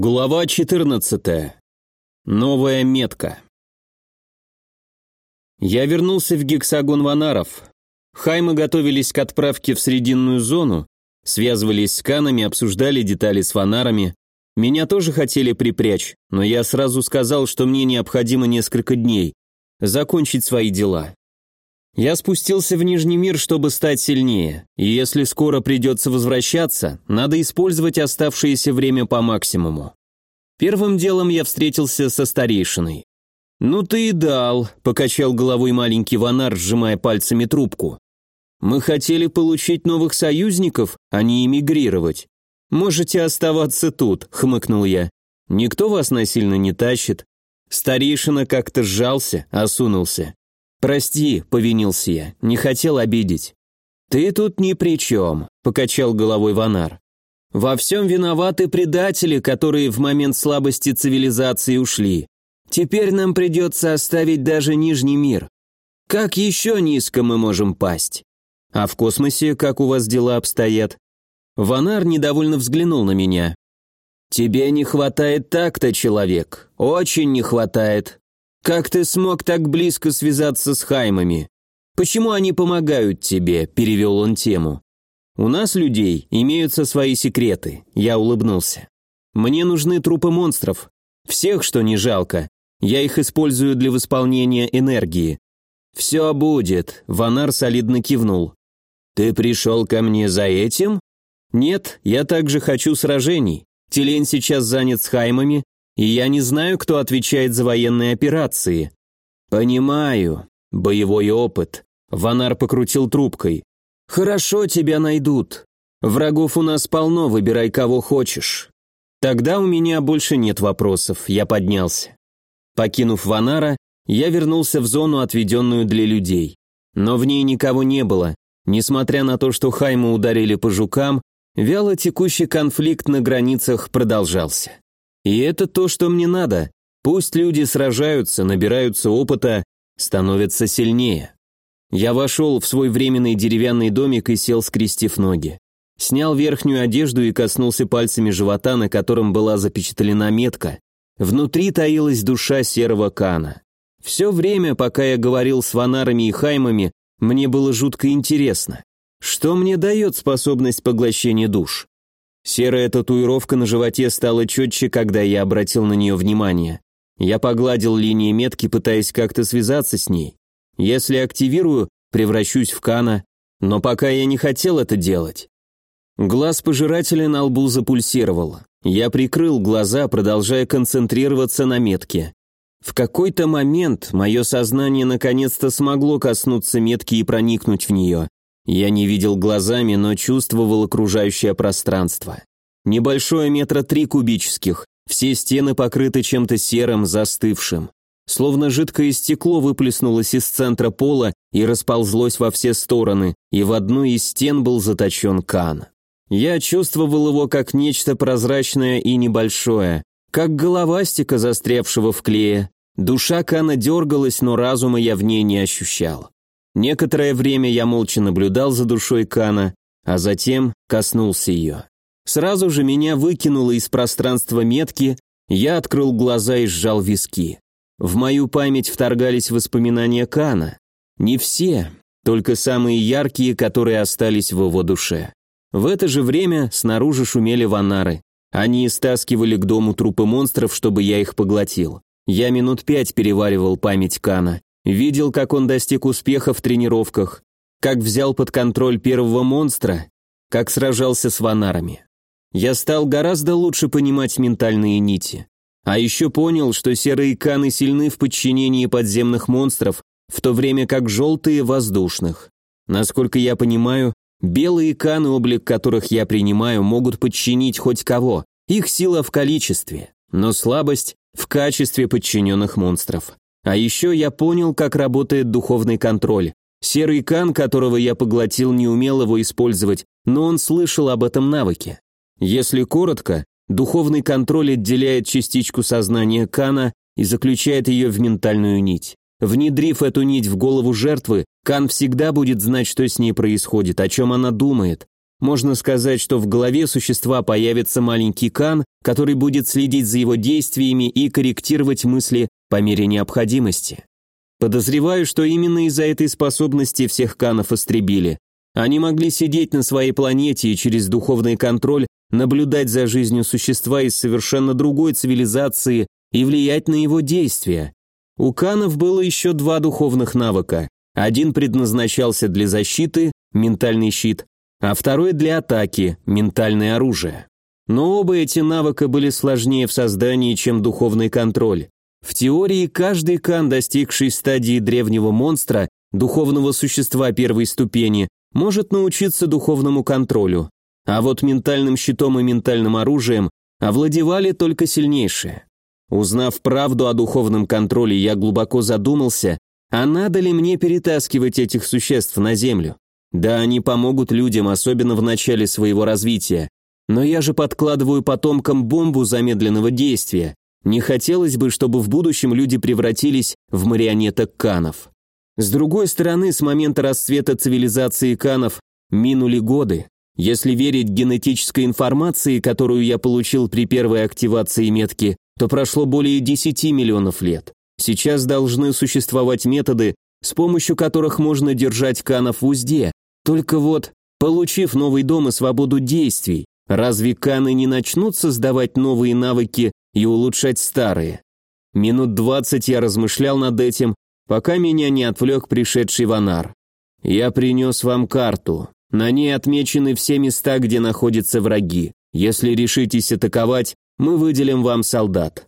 Глава 14. Новая метка. Я вернулся в гексагон Ванаров. Хаймы готовились к отправке в срединную зону, связывались с канами, обсуждали детали с Ванарами. Меня тоже хотели припрячь, но я сразу сказал, что мне необходимо несколько дней закончить свои дела. Я спустился в Нижний мир, чтобы стать сильнее, и если скоро придется возвращаться, надо использовать оставшееся время по максимуму. Первым делом я встретился со старейшиной. «Ну ты и дал», — покачал головой маленький Ванар, сжимая пальцами трубку. «Мы хотели получить новых союзников, а не эмигрировать. Можете оставаться тут», — хмыкнул я. «Никто вас насильно не тащит». Старейшина как-то сжался, осунулся. «Прости», — повинился я, — «не хотел обидеть». «Ты тут ни при чем», — покачал головой Ванар. «Во всем виноваты предатели, которые в момент слабости цивилизации ушли. Теперь нам придется оставить даже Нижний мир. Как еще низко мы можем пасть? А в космосе как у вас дела обстоят?» Ванар недовольно взглянул на меня. «Тебе не хватает так-то, человек. Очень не хватает. «Как ты смог так близко связаться с Хаймами? Почему они помогают тебе?» – перевел он тему. «У нас, людей, имеются свои секреты», – я улыбнулся. «Мне нужны трупы монстров. Всех, что не жалко. Я их использую для восполнения энергии». «Все будет», – Ванар солидно кивнул. «Ты пришел ко мне за этим?» «Нет, я также хочу сражений. Телень сейчас занят с Хаймами, и я не знаю, кто отвечает за военные операции. Понимаю. Боевой опыт. Ванар покрутил трубкой. Хорошо, тебя найдут. Врагов у нас полно, выбирай кого хочешь. Тогда у меня больше нет вопросов, я поднялся. Покинув Ванара, я вернулся в зону, отведенную для людей. Но в ней никого не было. Несмотря на то, что Хайму ударили по жукам, вяло текущий конфликт на границах продолжался. И это то, что мне надо. Пусть люди сражаются, набираются опыта, становятся сильнее. Я вошел в свой временный деревянный домик и сел, скрестив ноги. Снял верхнюю одежду и коснулся пальцами живота, на котором была запечатлена метка. Внутри таилась душа серого кана. Все время, пока я говорил с ванарами и хаймами, мне было жутко интересно. Что мне дает способность поглощения душ? Серая татуировка на животе стала четче, когда я обратил на нее внимание. Я погладил линии метки, пытаясь как-то связаться с ней. Если активирую, превращусь в Кана, но пока я не хотел это делать. Глаз пожирателя на лбу запульсировал. Я прикрыл глаза, продолжая концентрироваться на метке. В какой-то момент мое сознание наконец-то смогло коснуться метки и проникнуть в нее. Я не видел глазами, но чувствовал окружающее пространство. Небольшое метра три кубических, все стены покрыты чем-то серым, застывшим. Словно жидкое стекло выплеснулось из центра пола и расползлось во все стороны, и в одну из стен был заточен Кан. Я чувствовал его как нечто прозрачное и небольшое, как головастика, застрявшего в клее. Душа Кана дергалась, но разума я в ней не ощущал. Некоторое время я молча наблюдал за душой Кана, а затем коснулся ее. Сразу же меня выкинуло из пространства метки, я открыл глаза и сжал виски. В мою память вторгались воспоминания Кана. Не все, только самые яркие, которые остались в его душе. В это же время снаружи шумели ванары. Они стаскивали к дому трупы монстров, чтобы я их поглотил. Я минут пять переваривал память Кана. Видел, как он достиг успеха в тренировках, как взял под контроль первого монстра, как сражался с ванарами. Я стал гораздо лучше понимать ментальные нити. А еще понял, что серые каны сильны в подчинении подземных монстров, в то время как желтые – воздушных. Насколько я понимаю, белые каны, облик которых я принимаю, могут подчинить хоть кого. Их сила в количестве, но слабость в качестве подчиненных монстров. А еще я понял, как работает духовный контроль. Серый Кан, которого я поглотил, не умел его использовать, но он слышал об этом навыке. Если коротко, духовный контроль отделяет частичку сознания Кана и заключает ее в ментальную нить. Внедрив эту нить в голову жертвы, Кан всегда будет знать, что с ней происходит, о чем она думает. Можно сказать, что в голове существа появится маленький кан, который будет следить за его действиями и корректировать мысли по мере необходимости. Подозреваю, что именно из-за этой способности всех канов истребили. Они могли сидеть на своей планете и через духовный контроль наблюдать за жизнью существа из совершенно другой цивилизации и влиять на его действия. У канов было еще два духовных навыка. Один предназначался для защиты, ментальный щит, а второй для атаки, ментальное оружие. Но оба эти навыка были сложнее в создании, чем духовный контроль. В теории каждый кан, достигший стадии древнего монстра, духовного существа первой ступени, может научиться духовному контролю. А вот ментальным щитом и ментальным оружием овладевали только сильнейшие. Узнав правду о духовном контроле, я глубоко задумался, а надо ли мне перетаскивать этих существ на Землю? Да, они помогут людям, особенно в начале своего развития. Но я же подкладываю потомкам бомбу замедленного действия. Не хотелось бы, чтобы в будущем люди превратились в марионеток канов. С другой стороны, с момента расцвета цивилизации канов минули годы. Если верить генетической информации, которую я получил при первой активации метки, то прошло более 10 миллионов лет. Сейчас должны существовать методы, с помощью которых можно держать канов в узде. Только вот, получив новый дом и свободу действий, разве каны не начнут создавать новые навыки и улучшать старые? Минут двадцать я размышлял над этим, пока меня не отвлек пришедший Ванар. «Я принес вам карту. На ней отмечены все места, где находятся враги. Если решитесь атаковать, мы выделим вам солдат».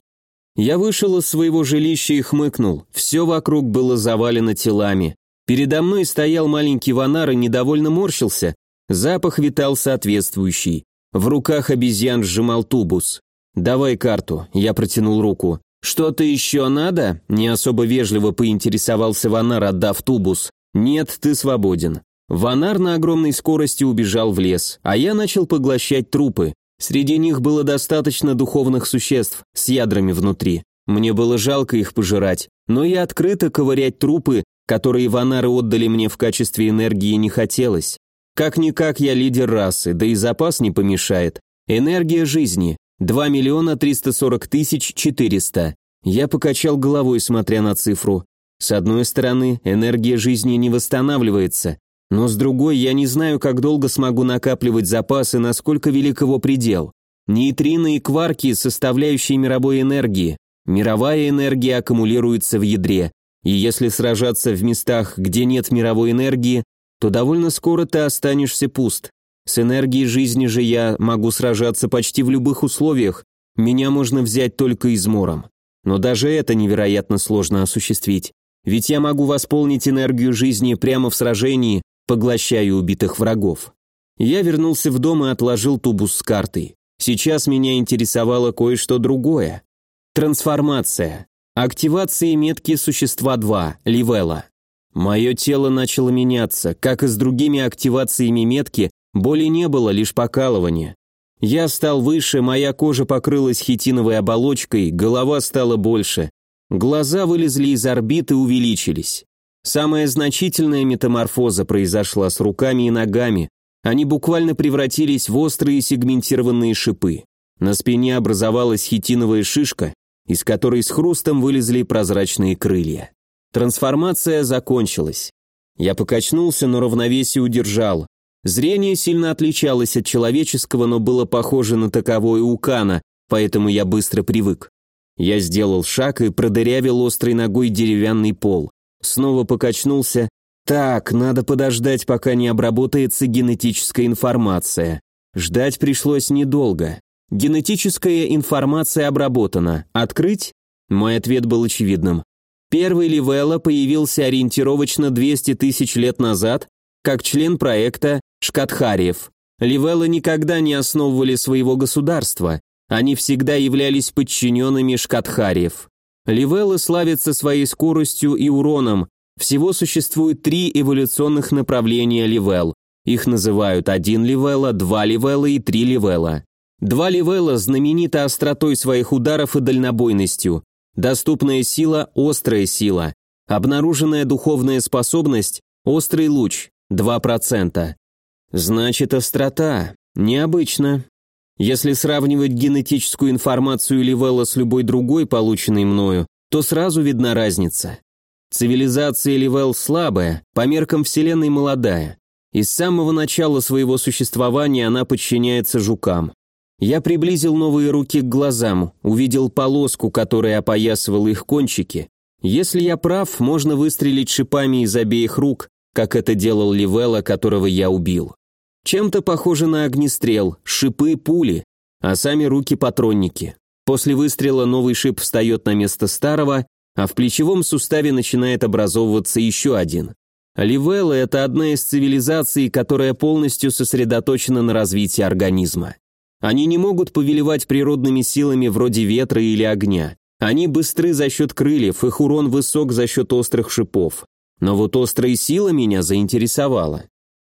Я вышел из своего жилища и хмыкнул. Все вокруг было завалено телами. Передо мной стоял маленький ванар и недовольно морщился. Запах витал соответствующий. В руках обезьян сжимал тубус. «Давай карту», — я протянул руку. «Что-то еще надо?» — не особо вежливо поинтересовался Ванар, отдав тубус. «Нет, ты свободен». Ванар на огромной скорости убежал в лес, а я начал поглощать трупы. Среди них было достаточно духовных существ с ядрами внутри. Мне было жалко их пожирать, но и открыто ковырять трупы, которые ванары отдали мне в качестве энергии, не хотелось. Как-никак я лидер расы, да и запас не помешает. Энергия жизни. 2 миллиона 340 тысяч 400. Я покачал головой, смотря на цифру. С одной стороны, энергия жизни не восстанавливается, но с другой, я не знаю, как долго смогу накапливать запасы, насколько велик его предел. Нейтрино и кварки – составляющие мировой энергии. Мировая энергия аккумулируется в ядре. И если сражаться в местах, где нет мировой энергии, то довольно скоро ты останешься пуст. С энергией жизни же я могу сражаться почти в любых условиях, меня можно взять только измором. Но даже это невероятно сложно осуществить. Ведь я могу восполнить энергию жизни прямо в сражении, поглощая убитых врагов. Я вернулся в дом и отложил тубус с картой. Сейчас меня интересовало кое-что другое. Трансформация. Активация метки существа 2, Ливела. Мое тело начало меняться, как и с другими активациями метки, боли не было, лишь покалывание. Я стал выше, моя кожа покрылась хитиновой оболочкой, голова стала больше. Глаза вылезли из орбиты и увеличились. Самая значительная метаморфоза произошла с руками и ногами. Они буквально превратились в острые сегментированные шипы. На спине образовалась хитиновая шишка, из которой с хрустом вылезли прозрачные крылья. Трансформация закончилась. Я покачнулся, но равновесие удержал. Зрение сильно отличалось от человеческого, но было похоже на таковое у Кана, поэтому я быстро привык. Я сделал шаг и продырявил острой ногой деревянный пол. Снова покачнулся. Так, надо подождать, пока не обработается генетическая информация. Ждать пришлось недолго. Генетическая информация обработана. Открыть? Мой ответ был очевидным. Первый Ливелла появился ориентировочно 200 тысяч лет назад как член проекта Шкатхариев. Ливеллы никогда не основывали своего государства, они всегда являлись подчиненными Шкатхариев. Ливеллы славятся своей скоростью и уроном. Всего существует три эволюционных направления ливел. Их называют один ливела, два ливела и три ливела. Два ливела знамениты остротой своих ударов и дальнобойностью. Доступная сила – острая сила. Обнаруженная духовная способность – острый луч – 2%. Значит, острота. Необычно. Если сравнивать генетическую информацию Ливелла с любой другой, полученной мною, то сразу видна разница. Цивилизация Ливелл слабая, по меркам Вселенной молодая. И с самого начала своего существования она подчиняется жукам. Я приблизил новые руки к глазам, увидел полоску, которая опоясывала их кончики. Если я прав, можно выстрелить шипами из обеих рук, как это делал Ливелла, которого я убил. Чем-то похоже на огнестрел, шипы, пули, а сами руки патронники. После выстрела новый шип встает на место старого, а в плечевом суставе начинает образовываться еще один. Ливелла – это одна из цивилизаций, которая полностью сосредоточена на развитии организма. Они не могут повелевать природными силами вроде ветра или огня. Они быстры за счет крыльев, их урон высок за счет острых шипов. Но вот острая сила меня заинтересовала.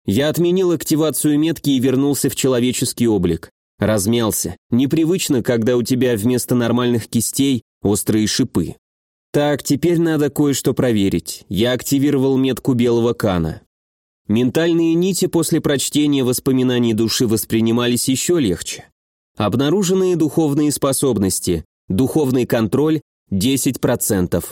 Я отменил активацию метки и вернулся в человеческий облик. Размялся. Непривычно, когда у тебя вместо нормальных кистей острые шипы. Так, теперь надо кое-что проверить. Я активировал метку белого кана. Ментальные нити после прочтения воспоминаний души воспринимались еще легче. Обнаруженные духовные способности. Духовный контроль 10%.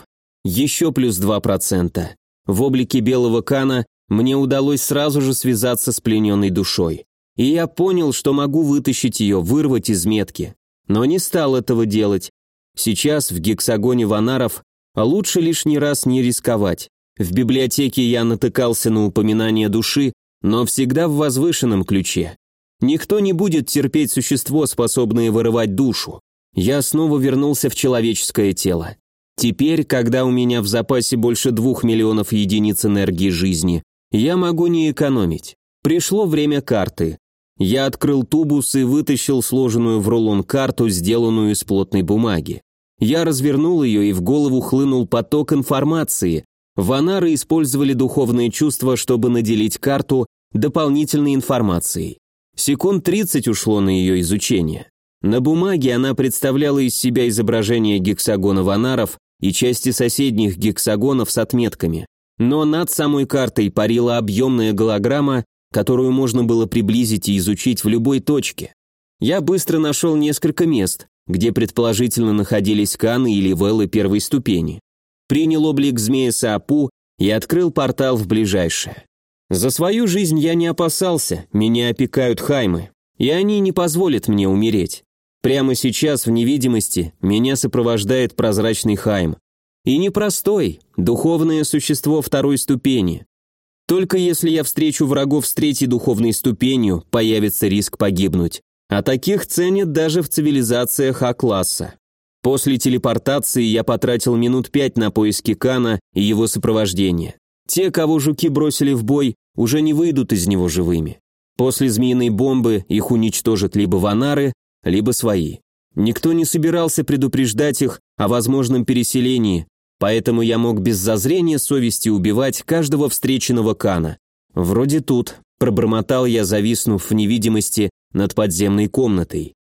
Еще плюс 2%. В облике белого кана мне удалось сразу же связаться с плененной душой. И я понял, что могу вытащить ее, вырвать из метки. Но не стал этого делать. Сейчас в гексагоне ванаров лучше лишний раз не рисковать. В библиотеке я натыкался на упоминание души, но всегда в возвышенном ключе. Никто не будет терпеть существо, способное вырывать душу. Я снова вернулся в человеческое тело. Теперь, когда у меня в запасе больше двух миллионов единиц энергии жизни, я могу не экономить. Пришло время карты. Я открыл тубус и вытащил сложенную в рулон карту, сделанную из плотной бумаги. Я развернул ее, и в голову хлынул поток информации, Ванары использовали духовные чувства, чтобы наделить карту дополнительной информацией. Секунд 30 ушло на ее изучение. На бумаге она представляла из себя изображение гексагона ванаров и части соседних гексагонов с отметками. Но над самой картой парила объемная голограмма, которую можно было приблизить и изучить в любой точке. Я быстро нашел несколько мест, где предположительно находились каны или веллы первой ступени принял облик змея Саапу и открыл портал в ближайшее. За свою жизнь я не опасался, меня опекают хаймы, и они не позволят мне умереть. Прямо сейчас в невидимости меня сопровождает прозрачный хайм. И непростой, духовное существо второй ступени. Только если я встречу врагов с третьей духовной ступенью, появится риск погибнуть. А таких ценят даже в цивилизациях А-класса. После телепортации я потратил минут пять на поиски Кана и его сопровождения. Те, кого жуки бросили в бой, уже не выйдут из него живыми. После змеиной бомбы их уничтожат либо ванары, либо свои. Никто не собирался предупреждать их о возможном переселении, поэтому я мог без зазрения совести убивать каждого встреченного Кана. Вроде тут, пробормотал я, зависнув в невидимости над подземной комнатой.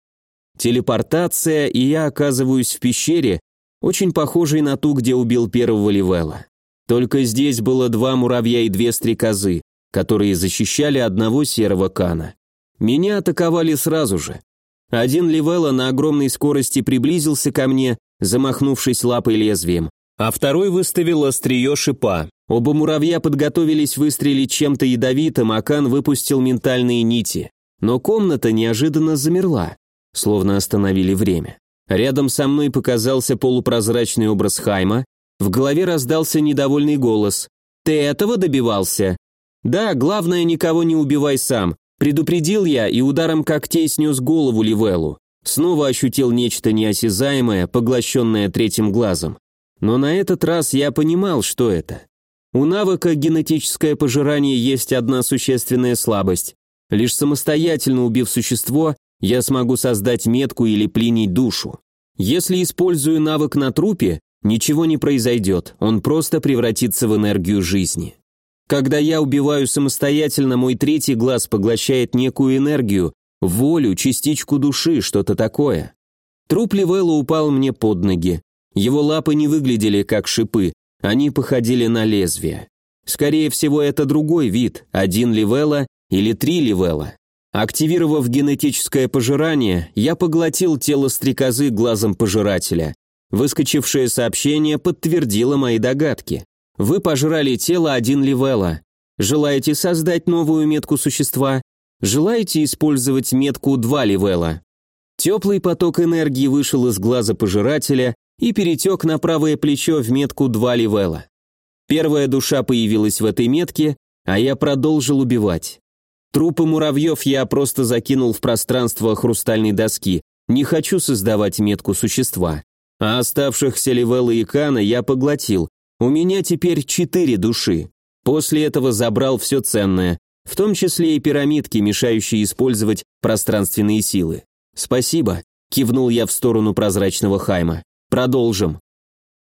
Телепортация, и я оказываюсь в пещере, очень похожей на ту, где убил первого Ливела. Только здесь было два муравья и две стрекозы, которые защищали одного серого кана. Меня атаковали сразу же. Один Ливела на огромной скорости приблизился ко мне, замахнувшись лапой лезвием, а второй выставил острие шипа. Оба муравья подготовились выстрелить чем-то ядовитым, а Кан выпустил ментальные нити. Но комната неожиданно замерла словно остановили время. Рядом со мной показался полупрозрачный образ Хайма, в голове раздался недовольный голос. «Ты этого добивался?» «Да, главное, никого не убивай сам», предупредил я и ударом когтей снес голову Ливеллу. Снова ощутил нечто неосязаемое, поглощенное третьим глазом. Но на этот раз я понимал, что это. У навыка генетическое пожирание есть одна существенная слабость. Лишь самостоятельно убив существо, я смогу создать метку или пленить душу. Если использую навык на трупе, ничего не произойдет, он просто превратится в энергию жизни. Когда я убиваю самостоятельно, мой третий глаз поглощает некую энергию, волю, частичку души, что-то такое. Труп Ливелла упал мне под ноги. Его лапы не выглядели как шипы, они походили на лезвия. Скорее всего, это другой вид, один Ливелла или три ливела. Активировав генетическое пожирание, я поглотил тело стрекозы глазом пожирателя. Выскочившее сообщение подтвердило мои догадки. Вы пожрали тело один ливела. Желаете создать новую метку существа? Желаете использовать метку два ливела? Теплый поток энергии вышел из глаза пожирателя и перетек на правое плечо в метку два ливела. Первая душа появилась в этой метке, а я продолжил убивать. Трупы муравьев я просто закинул в пространство хрустальной доски. Не хочу создавать метку существа. А оставшихся Ливелла и Кана я поглотил. У меня теперь четыре души. После этого забрал все ценное, в том числе и пирамидки, мешающие использовать пространственные силы. «Спасибо», – кивнул я в сторону прозрачного Хайма. «Продолжим».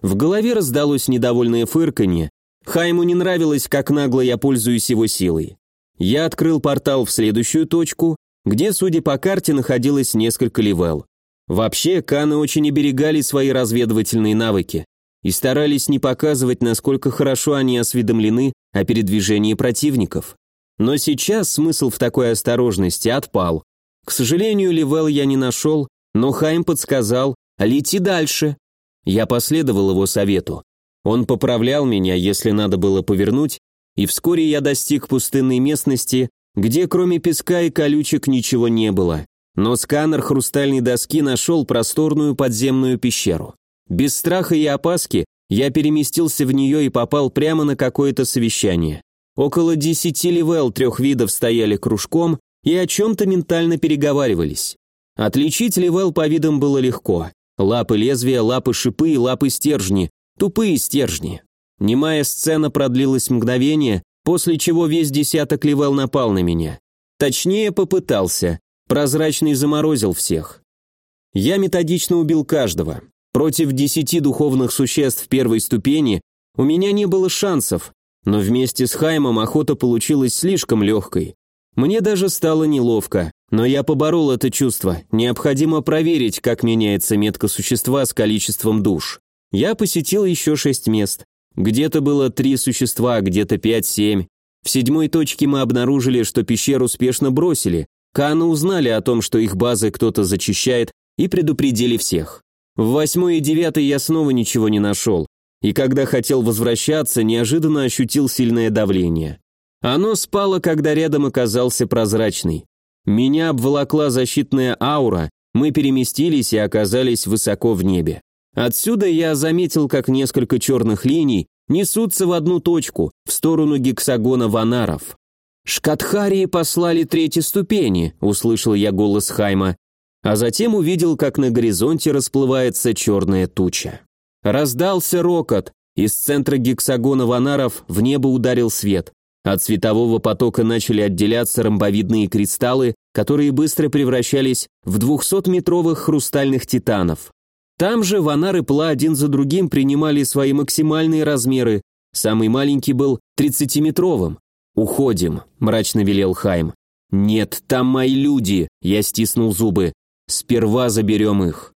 В голове раздалось недовольное фырканье. Хайму не нравилось, как нагло я пользуюсь его силой. Я открыл портал в следующую точку, где, судя по карте, находилось несколько ливел. Вообще, каны очень оберегали свои разведывательные навыки и старались не показывать, насколько хорошо они осведомлены о передвижении противников. Но сейчас смысл в такой осторожности отпал. К сожалению, ливел я не нашел, но Хайм подсказал «Лети дальше». Я последовал его совету. Он поправлял меня, если надо было повернуть, и вскоре я достиг пустынной местности, где кроме песка и колючек ничего не было. Но сканер хрустальной доски нашел просторную подземную пещеру. Без страха и опаски я переместился в нее и попал прямо на какое-то совещание. Около десяти ливел трех видов стояли кружком и о чем-то ментально переговаривались. Отличить ливел по видам было легко. Лапы лезвия, лапы шипы и лапы стержни, тупые стержни. Немая сцена продлилась мгновение, после чего весь десяток Ливел напал на меня. Точнее, попытался. Прозрачный заморозил всех. Я методично убил каждого. Против десяти духовных существ первой ступени у меня не было шансов, но вместе с Хаймом охота получилась слишком легкой. Мне даже стало неловко, но я поборол это чувство. Необходимо проверить, как меняется метка существа с количеством душ. Я посетил еще шесть мест. Где-то было три существа, где-то пять-семь. В седьмой точке мы обнаружили, что пещеру успешно бросили. Каны узнали о том, что их базы кто-то зачищает, и предупредили всех. В восьмой и девятой я снова ничего не нашел. И когда хотел возвращаться, неожиданно ощутил сильное давление. Оно спало, когда рядом оказался прозрачный. Меня обволокла защитная аура, мы переместились и оказались высоко в небе. Отсюда я заметил, как несколько черных линий несутся в одну точку, в сторону гексагона ванаров. «Шкатхарии послали третьи ступени», — услышал я голос Хайма, а затем увидел, как на горизонте расплывается черная туча. Раздался рокот, из центра гексагона ванаров в небо ударил свет. От светового потока начали отделяться ромбовидные кристаллы, которые быстро превращались в 200-метровых хрустальных титанов. Там же ванары Пла один за другим принимали свои максимальные размеры. Самый маленький был 30-метровым. «Уходим», – мрачно велел Хайм. «Нет, там мои люди», – я стиснул зубы. «Сперва заберем их».